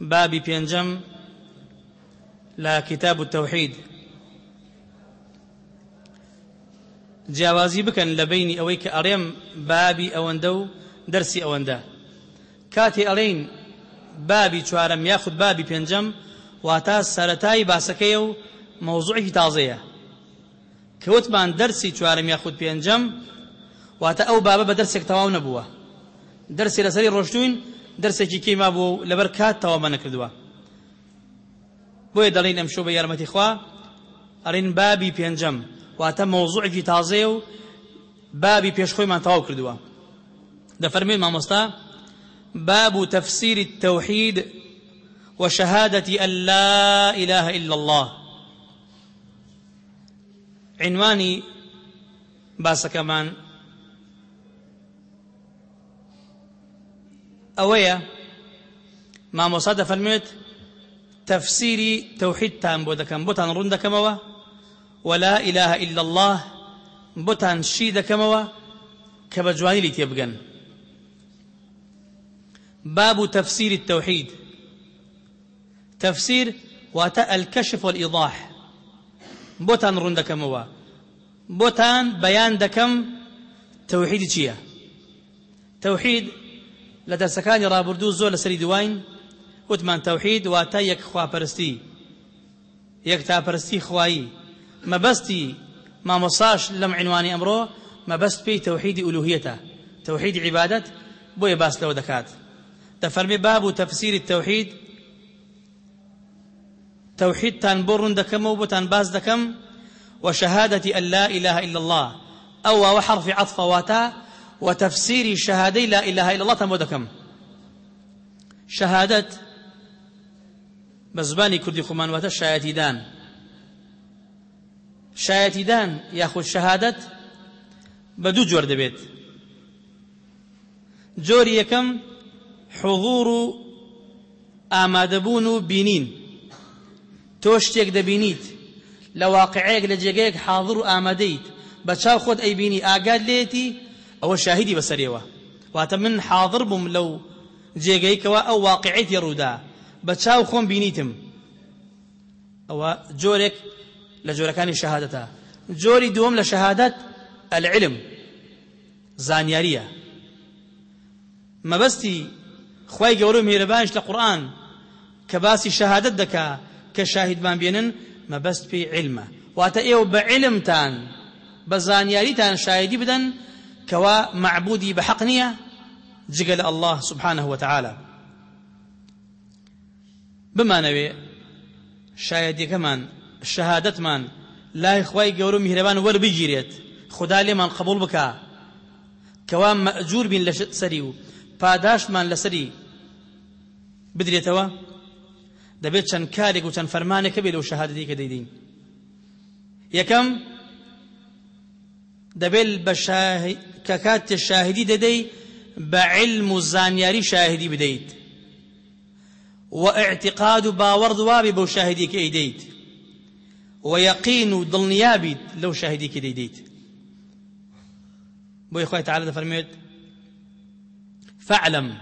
بابی پێنجەم لە کتاب التوحید. جیاوازی بکەن لە بینی ئەوەی کە ئەڕێم بابی ئەوەندە و دەرسی ئەوەندە. کاتی ئەڵێین بابی چوارەم یاخود بابی پێنجەم واتە سەرەتای باسەکەیە و مەوزوعی تازەیە. کەوتمان دەرسی چوارەم یاخود پێنجەم واتە ئەو بابە بە دەرسێک تەواو نەبووە. دەرسی لەسەری ڕۆشتوین دەرسێکی کەیما بوو لەبەر کات تەواو نەکردووە. بۆیە دەڵێن ئەم شۆ بە یارمەتی خوا؟ ئەڕین بابی پێنجەم. واتە مۆزوعێکی تازەیە و بابی پێشخۆیمان تەواو کردووە. دەفەرمێن مامۆستا باب تفسير التوحيد وشهادة أن لا إله إلا الله عنواني باس أويا ما مصادة فرميت تەفسیری تەوحیدتان بۆ دەکەم بۆتان ڕوون دەکەمەوە و لا إله إلا الله بۆتان شی دەکەمەوە کە بە جوانی لێی تێبگەن باب تفسير التوحيد. تفسير واتا الكشف والإيضاح. بۆتان ڕوون دەکەمەوە بۆتان بەیان دەکەم تەوحید چییە تەوحید لە دەرسەکانی ڕابردوو زۆر لەسەری دوواین وتمان تەوحید واتە یەک خواپەرستی. یەک تاپەرستی خوایی. مەبەستی مامۆستاش لەم عنوانی ئەمڕۆ مەبەست پێی تەوحیدی ئولوهیەتە. تەوحیدی عیبادەت بۆیە باس لەوە دەکات. دەفەرمێ باب تفسير التوحيد تەوحیدتان بۆ ڕوون دەکەمەوە بۆتان باس دەکەم وشهادة أن لا إله إلا الله ئەو و حرف عطف واتا و تەفسیری شەهادەی لا إله إلا الله تان بۆ دەکەم شەهادە بە زبانی کوردی خۆمان واتا شایەتیدان شایەتیدان یاخود شەهادە بە دوو جۆر دەبێت جۆری یەکەم حضور ئامادەبوون بینین تۆ شتێک دەبینیت لە واقعەیەک لە جێگەیەک حاضر و ئامادەیت. بە چاو خۆت ئەیبینی ئاگاد لێتی ئەوە شاهدی بەسەرەوە واتە من حاضر بووم لەو جێگەیکەوە ئەو واقعیتی ڕوودا بە چاو خۆم بینیتم. ئەوە جۆرێک لە جۆرەکانی شەهادەتە. جۆری دووەم العلم زانیاریە. مەبەستی خی گەورە میێرەبانش لە قورآن کە باسی شەهادەت دەکا کە شاهیدمان بێنن مەبەست پێی علمە. واتە ئێوە بە علمتان بە زانیاریتان بدەن كوا معبودي بحق نية جقل الله سبحانه وتعالى بما نوي شايد كمان شهادت من لا إخوي جورو مهربان ور بجيريت خدا لمن قبول بك كوا مأجور بين لسريو پاداش من لەسەری بدرێتەوە دەبێت چەند کارێک و چەند فەرمانێکە بێت لەو شەهادەتی کە دەیدین. یەکەم دەبێت بە کە کات شاهیدی دەدەی بە علم و زانیاری شاهیدی بدەیت واعتقاد باوەڕت وابێ بەو شاهیدی کە ئەیدەیت ويقين دڵنیا بی لەو شاهیدی کە ئەیدەیت بو إخوة تعالى فرميت فاعلم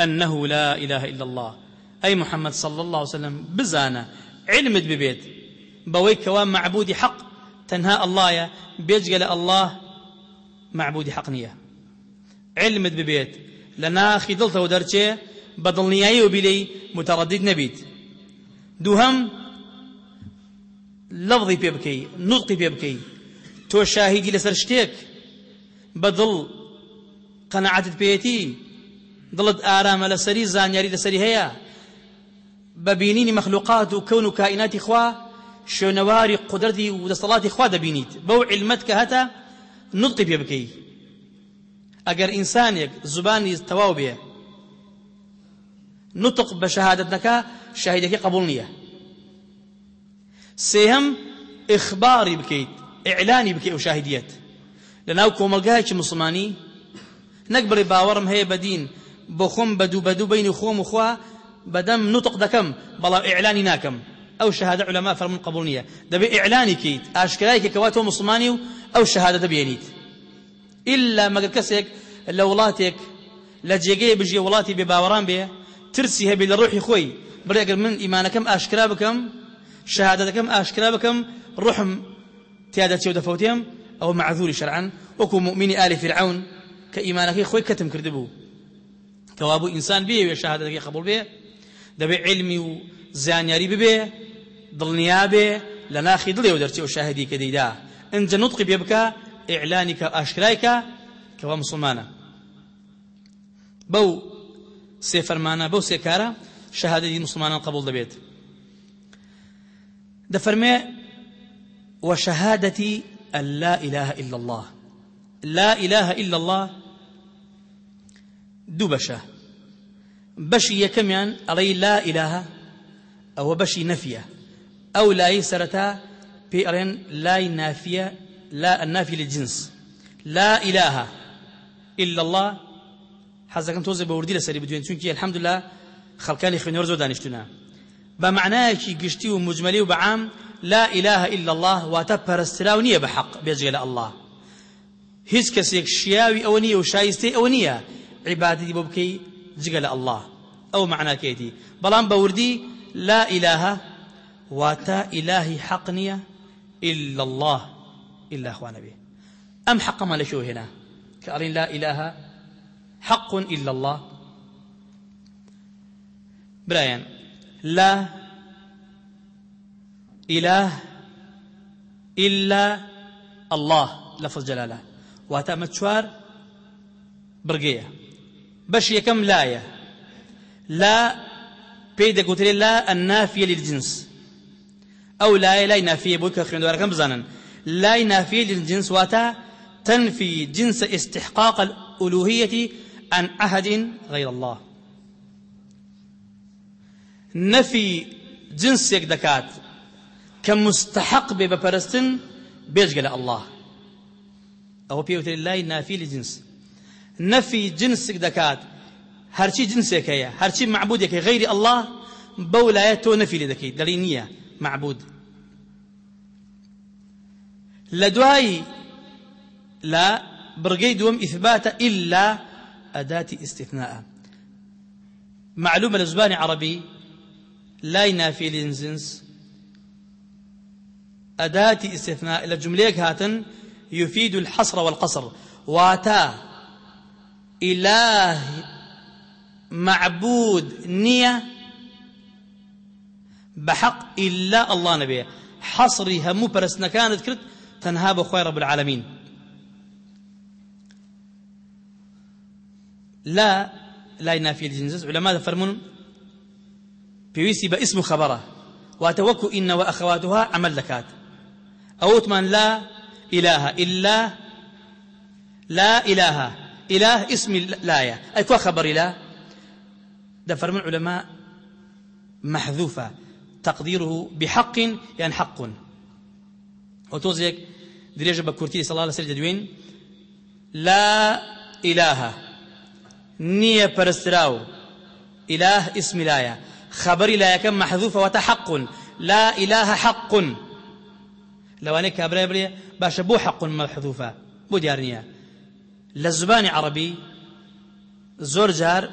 أنه لا إله إلا الله. أي محمد صلى الله عليه وسلم بزانا علمت ببيت بويك معبودي حق. تنهى الله يا الله معبودي حق نية علمت ببيت. لنا خدلته ودرجة بەدڵنیایی و بیلەی متەڕەدید نەبیت دووهەم لەفظی پێ بکەی نوتقی پێ بکەی تۆ شاهیدی لەسەر شتێک بەدڵ قەنەعەتت پێیەتی دڵت ئارامە لەسەری زانیاری لەسەری هەیە بە شوێنەواری قدرتی و دەسەڵاتی خوا دەبینیت. بەو علمت کە هەتا نطقی پێ بکەی. ئەگەر ئینسانێک زبانی تەواو بێ نطق بە شەهادەت نەکە شاهیدیەکە قبول نییە. سێهم ئخباری بکەیت ئیعلانی بکەیت و شاهیدیت لەناو کۆمەڵگایەکی مسڵمانی نەک بڵێ باوەڕم هەیە بە دین بۆ خۆم بەدوو بەدوو بینی خۆم و خوا بەدەم نطق دەکەم بەڵام ئیعلانی ناکەم. أو شهادة علماء فرمون قبولنية. دبي إعلاني كيت أشكرايك كواتو مسلماني أو شهادة دبيانيت. إلا ما قد كسيك لولاتك لجيجي بجي ولاتي بباوران بيه ترسی هەبێ لە ڕۆحی خۆی بڕێگەر من ئیمانەکەم ئاشکرا بکەم شهادەتەکەم ئاشکرا بکەم ڕحم تیادا چێ و دەفەوتێم ئەو مؤمنی ئالی فرعون کە ئیمانەکەی خۆی کەتم کردبوو کەوابوو ئینسان بێوێ شهادەتەکەی قبول بێ دەبێ علمی و ببێ بێ لە ناخی دڵێ و دەرچێ و شاهدی کە دەیدا ئەنجە نوتقی پێ بکە ئیعلانی کە ئاشکرایکە کەوا مسلمانە. بەو سێ قبول دەبێت. دەفەرمێ وشهادتي أن لا إله إلا الله. لا إله إلا الله دوو بەشە. بەشی یەکەمیان ئەڵەی لا إله ئەوە بەشی نەفیە. ئەو لای سەرەتا پێی ئەڵێن لای نافیە لا النافي للجنس. لا إله إلا الله. حەزەکەم تۆزە بە وردی لەسەری بدوێن چونکی الحەمدلله خەڵکانی خوێنەوە زۆر دانیشتونە بە معنایەکی گشتی و مجملی و بەعام لا إله إلا الله بە حەق بێجێ لە الله. هیچ کەسێک شیاوی ئەوە نییە و شایستەی ئەوە نییە عیبادەتی بۆ بکەی جگە لە الله. ئەو معناکێتی بەڵام بە وردی لا إله واتە إلهی حەق نییە إلا الله إلا أخوانا به أم حق ما لشو هنا؟ كأرين لا إله حق إلا الله. برايان لا إله إلا الله. لفظ جلاله. واتا متشوار برقية. باش يكم لاية. لا بيدا قلت لا النافية للجنس. أو لا لا نافية بوك خيون دواركم بزانا لا نافية للجنس واتا تنفي جنس استحقاق الألوهية عن أحد غير الله. نفي جنسك دكات كمستحق ببرستن بيجقل الله. أو بيوت الله نافي لجنس نفي جنسك دكات هرشي جنسك هي هرشي معبودك غير الله بولايته نفي لدكي دلينية. معبود. لدواي لا برقي دوم إثبات إلا أداة استثناء. معلومة لزبان عربي لا ينافي الجنس أداة استثناء. إلى جمليك هاتن يفيد الحصر والقصر. واتا إله معبود نية بحق إلا الله نبيه. حصري همو برسنا كانت كرت تنهاب خوي رب العالمين. لا لا ينافي الجنس علماء فرمون پێویستی بە اسم و خەبەڕە واتە وەکو ئینە وەخەواتها عمل دەکات ئەوتمان لا إله إلا لا إله إله اسم لاية أي كوا خبر لا؟ دفر من العلماء محذوفة. تقديره بحق يعني حق. وتوزيك دريجة بكورتي صلى الله عليه وسلم لا إله. نية برستراو. إله اسم لاية خبر لا يكن محذوفة وتحق لا إله حق. لو أنك كابرا بري باش بو حق محذوفة. بو ديارنيا للزبان عربي. زور جار.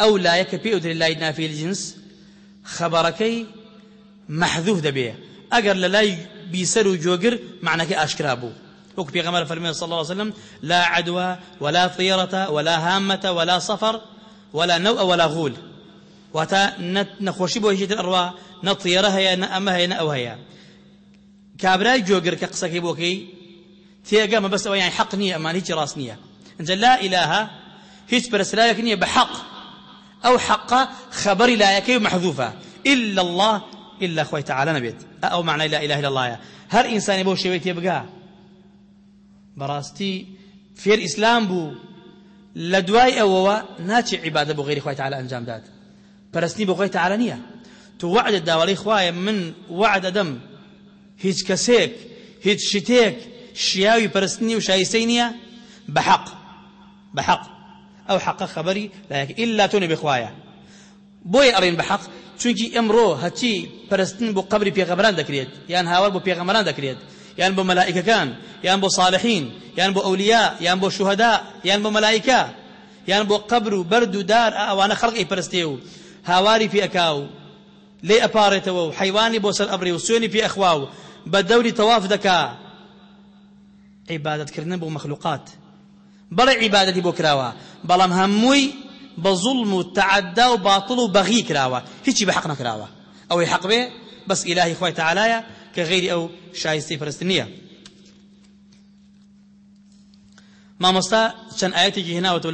أو لا يكفي أدري الله نافي الجنس. خبركي محذوف دبيه أجر لا بيسر جوجر معنى أشكرابو وك بيغمر فرمي صلى الله عليه وسلم لا عدوى ولا طيرة ولا هامة ولا صفر ولا نوء ولا غول. واتا نخوشي نطيرة هي نأمة هي نأوه هي كابراي جوجر كقصكي بوكي تيجا ما بس يعني حق نية أمان هيك راس نية انت لا هيك برس لا يكنية بحق أو حق خبر لا يكي محذوفة. إلا الله إلا خوي تعالى نبيت. أو معنى لا إله إلا الله. هر إنسان يبو شويت يبقى براستي فير إسلام بو لدواي أووا ناتي عبادة بو غير خوي تعالى أنجام داد. برسني بو خوي تعالى نية. تو وعد الداولي خوايا من وعد دم. هیچ کەسێک هیچ شتێک شیاوی پەرستنی و شایستەی نییە بەحەق بەحەق ئەو حەقە خەبەری لایەک ئللا تۆ نەبێ خوایە بۆی ئەڕێن بەحەق چونکی ئەمڕۆ هەچی پەرستن بۆ قبری پێغەمبەران دەکرێت یان هاوار بۆ پێغەمبەران دەکرێت یان بۆ مەلائکەکان یان بۆ صالحین یان بۆ ئەولیا یان بۆ شوهدا یان بۆ مەلائکە یان بۆ قبر و بەرد و دار ئەوانە خەڵقی پەرستێ و هاواری پێئەکا و لێ ئەپارێتەوە و حیوانی بۆ سەر ئەبرێ و سوێنی پێ ئەخوا و بە مەخلوقات بەڵێ عیبادەتی بۆ کراوە. بەڵام هەمووی بە زوڵم و تعەدا و باطڵ و بەغی کراوە. هیچی بە حەق نەکراوە. ئەوەی حەق بێ بەس ئیلاهی خۆی تەعالایە کە غەیری ئەو شایستی پەرست نییە. مامۆستا چەند ئاەتێکی هێناوەتەوە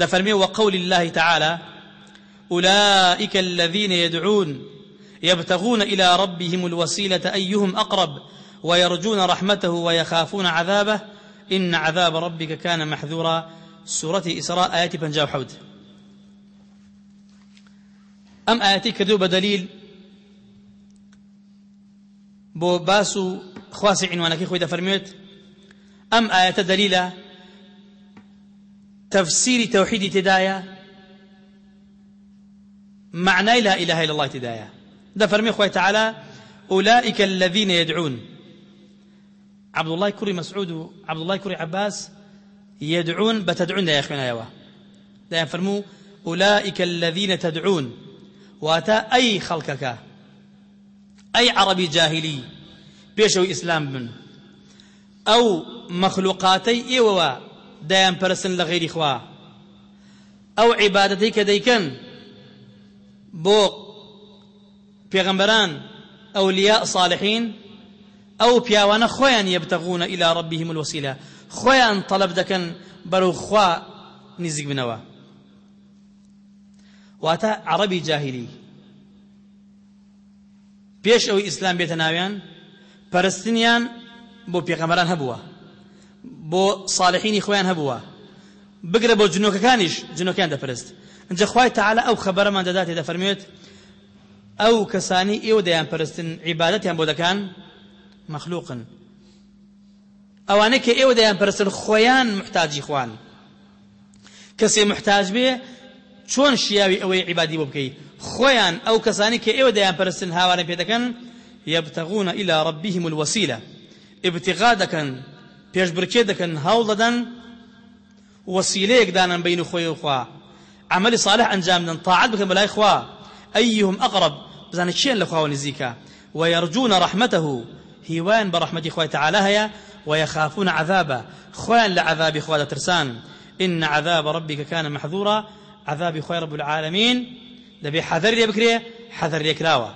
دەفەرمێ وقول الله تعالى أولئك الذين يدعون يبتغون إلى ربهم الوسيلة أيهم أقرب ويرجون رحمته ويخافون عذابه إن عذاب ربك كان محذورا. سورة إسراء آيات بنجاو حود. أم آياتي كذوب دليل بو باسو خواسي عنوانك خوي فرميت أم آيات دليل تفسير توحيد تدايا. معنى لا إله إلا الله تدايا. ده فرمي خوي تعالى. أولئك الذين يدعون. عبد الله كري مسعود عبد الله كري عباس يدعون بتدعون يا أخونا يوا ده فرمو أولئك الذين تدعون. واتا أي خلقك؟ أي عربي جاهلي؟ بيشو إسلام من أو مخلوقاتي إيوا دايم برسن لغير إخوة. أو عبادتي كديكن. بو پێغەمبەران ئەولیا صالحین ئەو پیاوانە خۆیان یەبتەغون إلى ربهم الوسيلة. خۆیان طلب دەکەن بەرەو خوا نزیک بنەوە. واتە عربی جاهلی. پێش ئەوەی ئیسلام بێتە ناویان پەرستنیان بۆ پێغەمبەران هەبووە. بۆ صالحینی خۆیان هەبووە. بگرە بۆ جنۆکەکانیش جنۆکیان دەپەرست. اینجا خوای تعالى ئەو خەبەرەمان دەداتێ دەفەرمێت ئەو کەسانی ئێوە دەیان پەرستن عیبادەتیان بۆ دەکان مەخلوقن ئەوانەی کە ئێوە دەیان پەرستن خۆیان محتاجی خوان محتاج بێ چۆن شیاوی ئەوەی عیبادی بۆ بکەی خۆیان ئەو کەسانی کە ئێوە دەیان پەرستن هاوارە پێ دەکەن يبتغون إلى ربهم الوسيلة. ابتغاء دكن پیش برکێ دەکەن هەوڵ دەدەن وسیلەیەک دانن بین خۆی و خوا عملی صالح ئەنجام بدەن طاعت بکەن بەلای خوا. أيهم أقرب؟ بزانە چێن لە نزیکە ويرجون رحمته هیوان برحمة خوای تعالى هيا ويخافون عذابه خوان لعذاب خواه ترسان إن عذاب ربك كان محذورا. عذاب خوي رب العالمين دبي حذر لي بكري حذر لي كراوة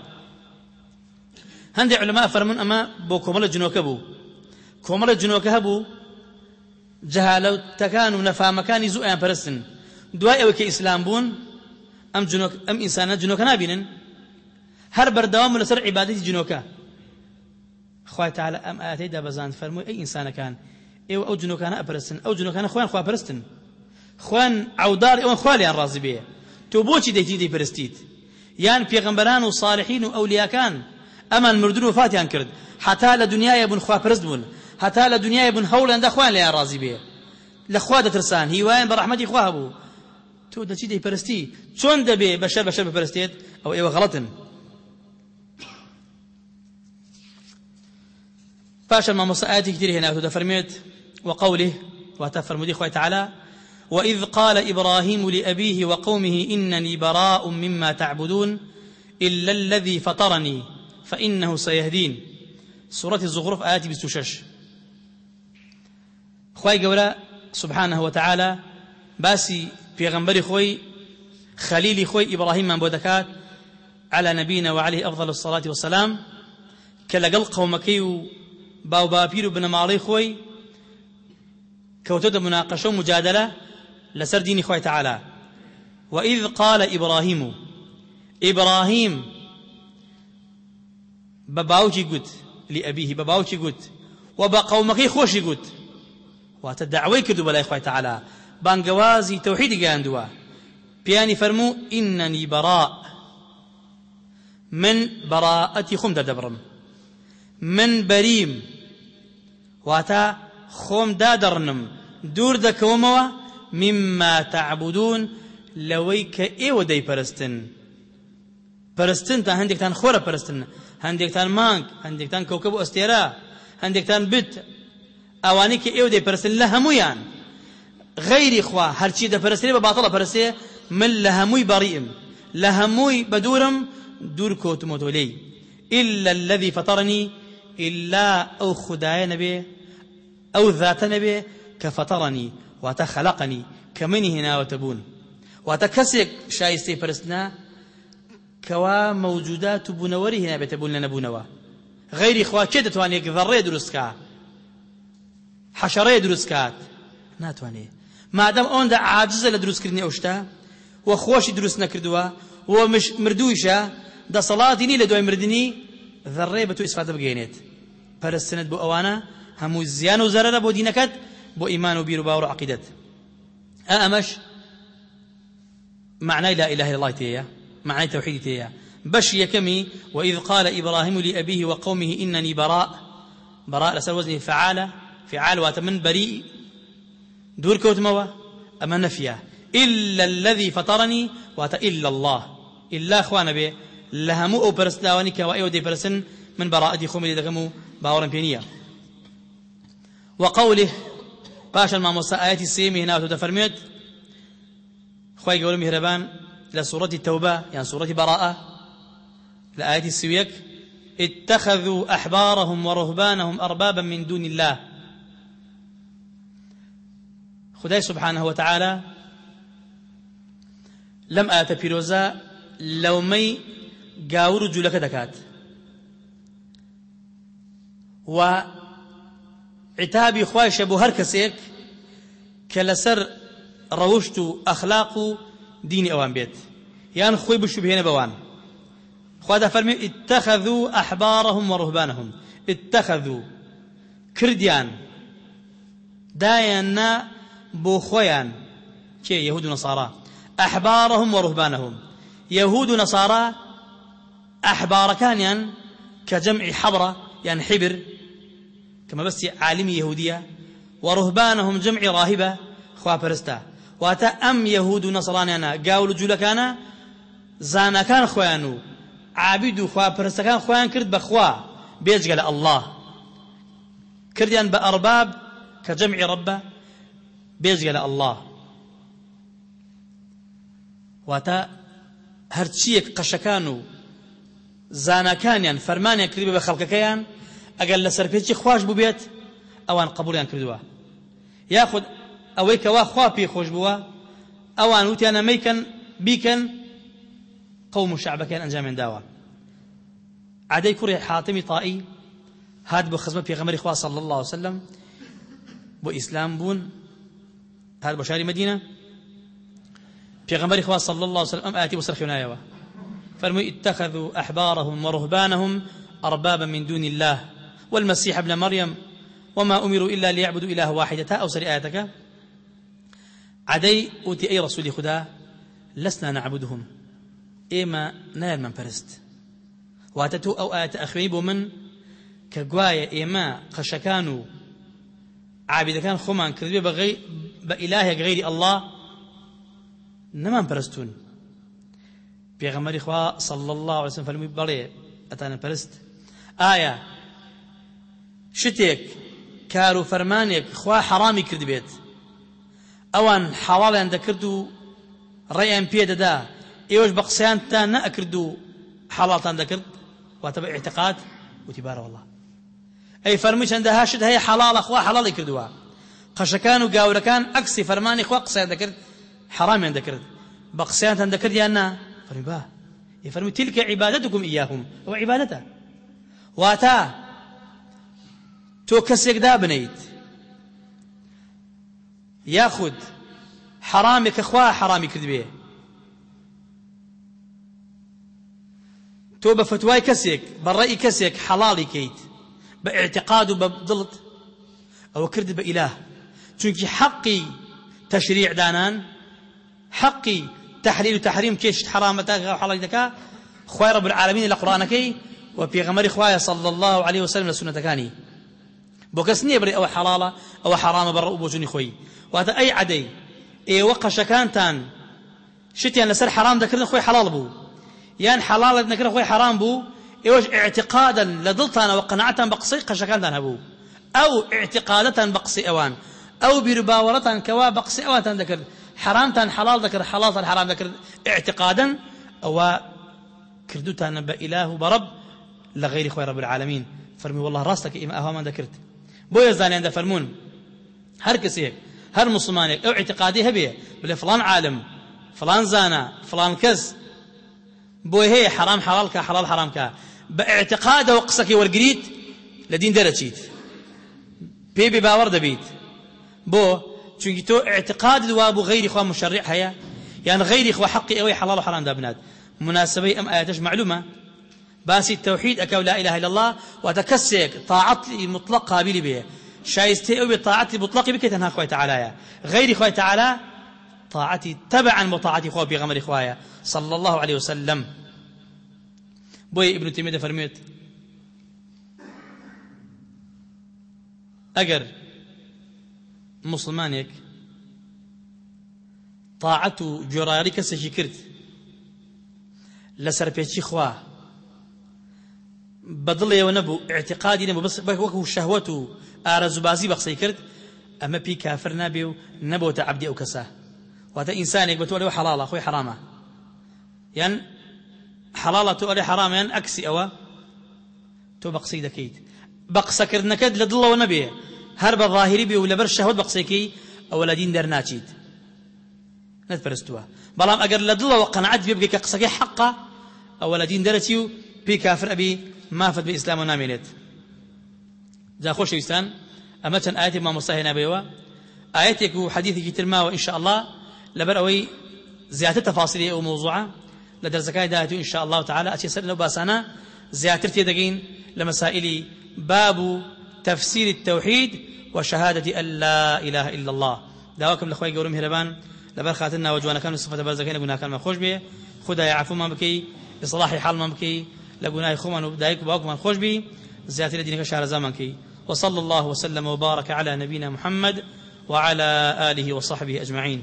هندي علماء فرمون أما بو كومل جنوك بو كومل جنوك هبو جهالو تكانوا نفا مكاني زؤيان فرسن دواء وكي إسلام بون ئەم جنۆک ئەم ئینسانە جنۆکە نابینن. هەر بەردەوام لەسەر عیبادەتی جنۆکە. خوای تعالی ئەم ئاەتەیدا بەزان فەرمووی ئەی ئینسانەکان ئێوە ئەو جنۆکانە ئەپەرستن. ئەو جنۆکانە خۆیان خواپەرستن خوان عودار ئەوەن خوالیان ڕازی بێ. تۆ بۆچی دەیتی دەیپەرستیت یان پێغەمبەران و صالحین و ئەولیاکان ئەمان مردن و فاتیان کرد. حتا لە دنیای بوون خواپەرست بوون. هەتا لە دنیای بوون هەوڵیان دەخوایان لێیان ڕازی بێ. لە خوا دەترسان. هیوایان بە ڕەحمەتی خوا هەبوو. تۆ دەچی دەیپەرستی چۆن دەبێ بەشەر بەشەر بپەرستێت؟ ئەو ئێوە غەڵەتن. پاشا مامۆستا ئاەتی تری هێناوتە دەفەرمێت وقوله وتفرمدي خوي تعالى وإذ قال إبراهيم لأبيه وقومه إنني براء مما تعبدون إلا الذي فطرني فإنه سيهدين. سورة الزخرف آيات بستشش خواي قولا سبحانه وتعالى باسي في غنبري خوي خليلي خوي إبراهيم من بودكات على نبينا وعليه أفضل الصلاة والسلام كلا قومكي باو باپیر و بنەماڵەی خۆی کەوتۆتە مناقەشە و مجادلە لەسەر خۆی تعالی وإذ قال إبراهيم إبراهيم بباوجي قد لأبيه بباوجي قد وبقومكي خوشي قد واتدعوي كردو بلا إخوة تعالى بانقوازي توحيد قاندوا بياني فرمو إنني براء من براءتي خم دبرم من بەریم واتە خۆم دادەڕنم دوور دەکەومەوە مما تعبدون لەوەی کە ئێوە دەیپەرستن پەرستن تا هەندێکتان خۆرە پەرستن هەندێکتان مانگ هەندێکتان کەوکەب و ئەستێرا هەندێکتان بت. ئەوانەی کە ئێوە دەیپەرستن لە هەمویان غەیری خوا هەرچی دەپەرستێ بە باتڵە پەرستێ من لە هەمووی بەڕیم لە هەمووی بەدورم إلا الذي فطرني إلا أو خدايا نبي أو ذات نبي كفطرني وتخلقني كمني هنا وتبون. وتكسك شايستي فرسنا كوا موجودات بنوري هنا بتبون لنا بونوا. غير إخوة كده تواني ذرية دروسكا؟ حشرية دروسكات ناتواني ما دام أون دا عاجزة لدروس كرني أوشتا وخوش دروس نكردوا ومش مردوشة دا صلاتي ني لدوي مردني ذرية بتو إسفادة بقينيت. پەرستنت بۆ ئەوانە هەموو زیان و زەرەرە بۆ دینەکەت بۆ ئیمان و بیر و باوەڕ عقیدەت ئەمەش معنای لا إله إلا الله تيا معنای توحيد تيا بش يكمي وإذ قال إبراهيم لأبيه وقومه إنني براء براء لسر وزنه فعال فعال واتمن بريء دور كوتموا أما نفيا إلا الذي فطرني وات إلا الله. إلا أخوان به أو برسلاواني كوائي ودي برسن من براءة خومي دقمو باوەڕم نییە وقوله باشا مامۆستا ئاەتی سێمی هێناوتە دەفەرمێت خی گەورە لە سوورەتی تەوبە یان سوورەتی بەڕاءە لە ئاەتی سویەک اتخذوا أحبارهم ورهبانهم أربابا من دون الله. خداي سبحانه وتعالى. لم آت بيروزا لومي قاور جولك دكات. و عتابی خوایشە بۆ هەر کەسێک کە لەسەر ڕەوشت و ئەخلاق و دینی ئەوان بێت یان خۆی اتخذوا أحبارهم ورهبانهم. اتخذوا. کردیان دایاننا بۆ خۆیان کێ یهود و نصارا أحبارهم ورهبانهم. يهود ونصارى أحبار يعني كجمع حبرة كما بس عالمي يهودية ورهبانهم جمع راهبة خوا برستا واتا أم يهود نصرانينا قاولوا جولكانا زانا كان خوانو. عابد خوا برستا كان خوان كرد بخوا بيجقل الله. كرديان بأرباب كجمع ربه بيجقل الله. واتا هەرچیەک قەشەکان و زانەکانیان فەرمانیان کردی بە ئەگەر لە سەرپێکی خوش ببێت ئەوان قبولیان کردووە. یاخود ئەوەی کەوا خوا پێی خۆش بووە ئەوان وتیانە مەیکەن بیکەن قوم و شعبەکەیان ئەنجامیان داوە. عادەی کوڕی حاتمی تائی هات بۆ خزمە پێغەمەری خوا صلی الله عليه وسلم بۆ ئیسلام بوون هات بۆ شاری مدینە. پیغمبر خوا صلى الله عليه وسلم ام آتي بصر خنايا فرموا اتخذوا أحبارهم ورهبانهم أربابا من دون الله. والمسيح ابن مريم وما أمروا إلا ليعبدوا إله واحدة أو سر آياتك. عدي أوتي أي رسول خدا لسنا نعبدهم. إما نال من فرست واتتو أو آيات أخويب من كقوايا إما خشكانو. عابد كان خمان كذبه بغي بإله غير الله. نمان پرستون پیغمبر خوا صلى الله عليه وسلم بلي أتانا پرست آية شتێک کار و فەرمانێک خوا حرامی کرد بێت. ئەوان حواڵیان دەکرد و ڕێیان پێدەدا ئێوەش بە قسەیانتان نەئەکرد و حاڵاتان دەکرد. واتە بە اعتقاد وتیبارە وڵڵا ئەی فەرمووی چەندەها شت هەیە حەڵاڵە خوا حەڵاڵی کردووە. قەشەکان و گاورەکان ئەکسی فەرمانی خوا قسەیان دەکرد حرامیان دەکرد. بە قسەیانتان دەکرد یان نا؟ فەرمی با. يفرمي تو كسيك دابنيت ياخد حرامك اخواه حرامي كذبيه تو بفتواي كسيك بالرأي كسيك حلالي كيت باعتقاد وبضلت أو كرد بإله چونك حقي تشريع دانان حقي تحليل وتحريم كيش حرامتك وحلالتك خوي رب العالمين لقرآنك وفي غمر خوايا صلى الله عليه وسلم بوكسني بري أو حلالة أو حرام برا أبوجني خوي. وهذا أي عدي. إيه وقش كانتان شتيان لسر حرام ذكرنا خوي حلال بو. يان حلال ذكرنا خوي حرام بو. إيوش اعتقادا لضلتنا وقناعة بقصي قشكان هبو. أو اعتقادة بقصي أوان. أو برباورة كوا بقصي أوان ذكر. حرام تان حلال ذكر حلال تان حرام ذكر. اعتقادا أو كردوتان بإله برب لغير خوي رب العالمين. فرمي والله راستك إما أهو ما ذكرت. بو يزاني عند فرمون هر كسي هر مسلمان أو اعتقادي هبيه بل فلان عالم فلان زانا فلان كز بو هي حرام حلال كا حلال حرام كا باعتقاد وقصك والقريد لدين درجيت بيبي باور دبيت بو چونکی تو اعتقاد وابو غير اخوان مشرع هيا يعني غير اخوة حقي اوي حلال وحرام دابناد مناسبة ام اياتش معلومة باسي التوحيد اكو لا إله إلا الله وتكسك طاعت مطلق قابل به شايستي أو بطاعة مطلق بك تنها اخوة تعالى غير اخوة تعالى طاعتي تبعا وطاعتي اخوة بغمر اخوة صلى الله عليه وسلم. بوي ابن تيمية فرميت. مسلمانێک طاعەت و جۆڕاری کەسێکی کرد لە سەرپێکی خوا بەدڵێەوە نەبوو اعتقادی نەبوو بەس وەکو شەهوەت و ئارەزوبازی بە قسەی کرد ئەمە پێی کافر نابێ و نەبووتە عەبدی ئەو کەسە واتە ئینسانێک بە تۆ لەوە حەڵاڵە خۆی حرامە یان حەڵاڵە تۆ ئەلێ حرامە یان ئەوە تۆ بە قسەی دەکەیت بە قسەکردنەکەت لە دڵەوە نەبێ هەر بە ظاهری بێ و لەبەر شەهوت بە قسێکی ئەوە لە دین دەرناچیت نەتپەرستووە بەڵام ئەگەر لە دڵەوە قەنعەت بێ بگەی کە قسەکەی حەقا ئەوە لە دین و پێی کافر ئەبی مافت بە ئیسلام و نامێنێت جا خۆشەویستان ئەمە چەند ئاەتی مامۆستا هێنابێەوە ئاەتێک و حەدیثێکی ترماوە ئینشاء الله. لەبەر ئەوەی زیاتر تەفاصیلی ئەو موضوعە لە دەرزەکای داهاتوو ئینشاء الله تعالى. ئەچێ سەر لەو باسانە زیاتر تێدەگەین لە باب تفسير التوحيد وشهادة أن لا إله إلا الله. داواكم لخوي قولهم هربان. لبر خاتنا وجوانا كانوا صفة بازكين قلنا كان ما خوش به خدا يعفو ما بكي إصلاح حال ما بكي. لقنا يخوما ودايك باوك من خوش به زيادة دينك شهر زمان كي وصلى الله وسلم وبارك على نبينا محمد وعلى آله وصحبه أجمعين.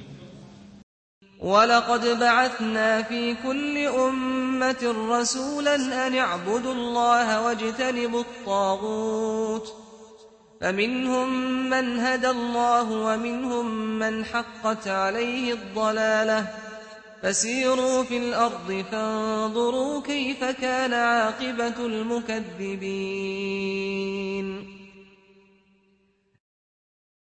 ولقد بعثنا في كل أمة رسولا أن اعبدوا الله واجتنبوا الطاغوت. فمنهم من هدى الله ومنهم من حقت عليه الضلالة. فسيروا في الأرض فانظروا كيف كان عاقبة المكذبين.